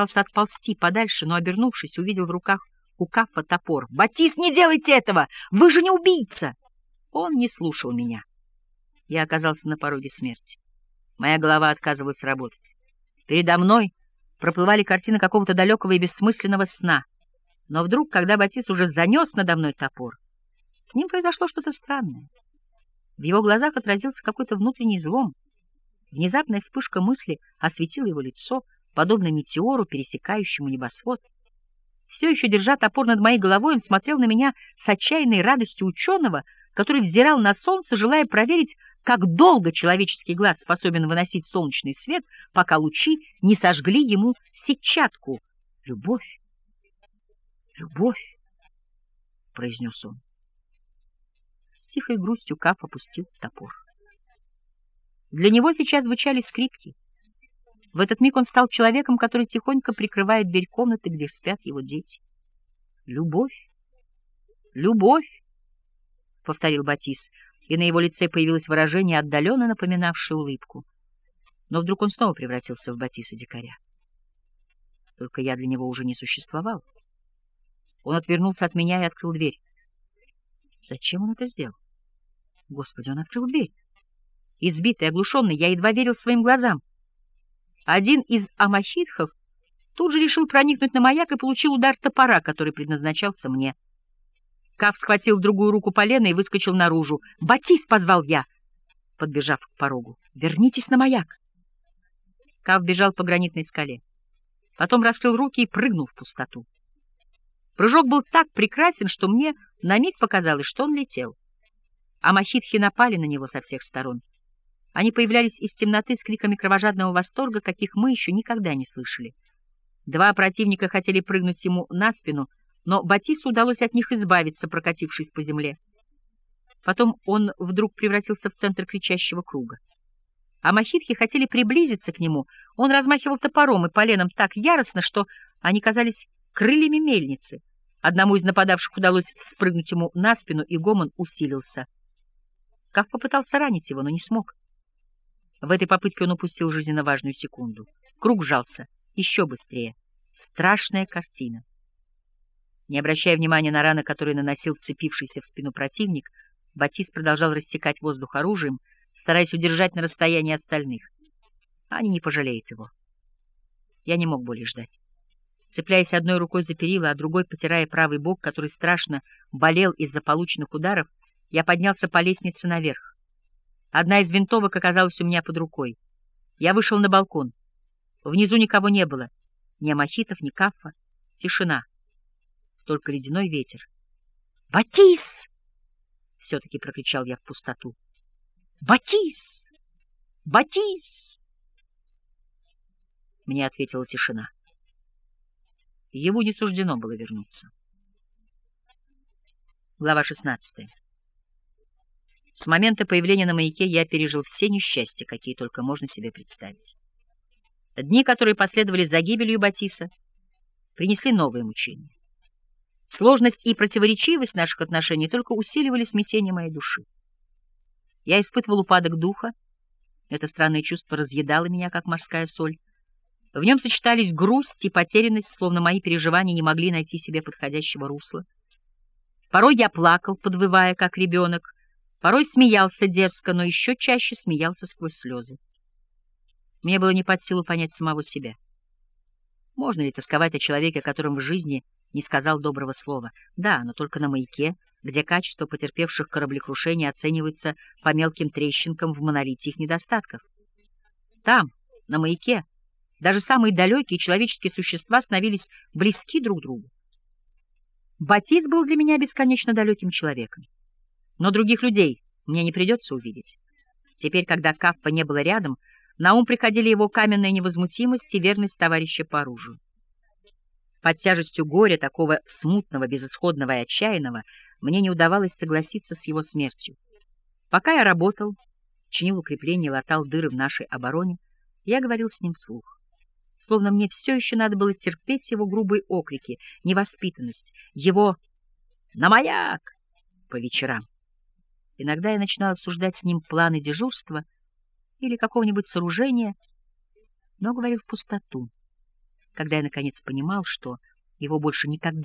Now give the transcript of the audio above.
постарался отползти подальше, но, обернувшись, увидел в руках у Кафа топор. «Батис, не делайте этого! Вы же не убийца!» Он не слушал меня. Я оказался на пороге смерти. Моя голова отказывалась работать. Передо мной проплывали картины какого-то далекого и бессмысленного сна. Но вдруг, когда Батис уже занес надо мной топор, с ним произошло что-то странное. В его глазах отразился какой-то внутренний злом. Внезапная вспышка мысли осветила его лицо, подобно метеору, пересекающему небосвод. Все еще держа топор над моей головой, он смотрел на меня с отчаянной радостью ученого, который взирал на солнце, желая проверить, как долго человеческий глаз способен выносить солнечный свет, пока лучи не сожгли ему сетчатку. «Любовь! Любовь!» — произнес он. С тихой грустью Каф опустил топор. Для него сейчас звучали скрипки. В этот миг он стал человеком, который тихонько прикрывает дверь комнаты, где спят его дети. «Любовь! Любовь!» — повторил Батис, и на его лице появилось выражение, отдаленно напоминавшее улыбку. Но вдруг он снова превратился в Батиса дикаря. Только я для него уже не существовал. Он отвернулся от меня и открыл дверь. Зачем он это сделал? Господи, он открыл дверь. Избитый, оглушенный, я едва верил своим глазам. Один из амахидхов тут же решил проникнуть на маяк и получил удар топора, который предназначался мне. Кав схватил другую руку полена и выскочил наружу. «Батис!» — позвал я, подбежав к порогу. «Вернитесь на маяк!» Кав бежал по гранитной скале. Потом раскрыл руки и прыгнул в пустоту. Прыжок был так прекрасен, что мне на миг показалось, что он летел. А махитхи напали на него со всех сторон. Они появлялись из темноты с криками кровожадного восторга, каких мы еще никогда не слышали. Два противника хотели прыгнуть ему на спину, но Батису удалось от них избавиться, прокатившись по земле. Потом он вдруг превратился в центр кричащего круга. А махитхи хотели приблизиться к нему. Он размахивал топором и поленом так яростно, что они казались крыльями мельницы. Одному из нападавших удалось вспрыгнуть ему на спину, и гомон усилился. Кав попытался ранить его, но не смог. В этой попытке он упустил жизненно важную секунду. Круг сжался. Еще быстрее. Страшная картина. Не обращая внимания на раны, которые наносил вцепившийся в спину противник, Батис продолжал рассекать воздух оружием, стараясь удержать на расстоянии остальных. Они не пожалеют его. Я не мог более ждать. Цепляясь одной рукой за перила, а другой, потирая правый бок, который страшно болел из-за полученных ударов, я поднялся по лестнице наверх. Одна из винтовок оказалась у меня под рукой. Я вышел на балкон. Внизу никого не было. Ни амахитов, ни кафа. Тишина. Только ледяной ветер. «Батис!» — все-таки прокричал я в пустоту. «Батис! Батис!» Мне ответила тишина. Ему не суждено было вернуться. Глава шестнадцатая. С момента появления на маяке я пережил все несчастья, какие только можно себе представить. Дни, которые последовали за гибелью Батиса, принесли новые мучения. Сложность и противоречивость наших отношений только усиливали смятение моей души. Я испытывал упадок духа. Это странное чувство разъедало меня, как морская соль. В нем сочетались грусть и потерянность, словно мои переживания не могли найти себе подходящего русла. Порой я плакал, подвывая, как ребенок, Порой смеялся дерзко, но еще чаще смеялся сквозь слезы. Мне было не под силу понять самого себя. Можно ли тосковать о человеке, о котором в жизни не сказал доброго слова? Да, но только на маяке, где качество потерпевших кораблекрушения оценивается по мелким трещинкам в монолите их недостатков. Там, на маяке, даже самые далекие человеческие существа становились близки друг другу. Батис был для меня бесконечно далеким человеком. Но других людей мне не придется увидеть. Теперь, когда Каппа не было рядом, на ум приходили его каменная невозмутимость и верность товарища по оружию. Под тяжестью горя, такого смутного, безысходного и отчаянного, мне не удавалось согласиться с его смертью. Пока я работал, чинил укрепления, латал дыры в нашей обороне, я говорил с ним вслух. Словно мне все еще надо было терпеть его грубые окрики, невоспитанность, его «на маяк» по вечерам. Иногда я начинал обсуждать с ним планы дежурства или какого-нибудь сооружения, но говорил в пустоту. когда я, наконец, понимал, что его больше никогда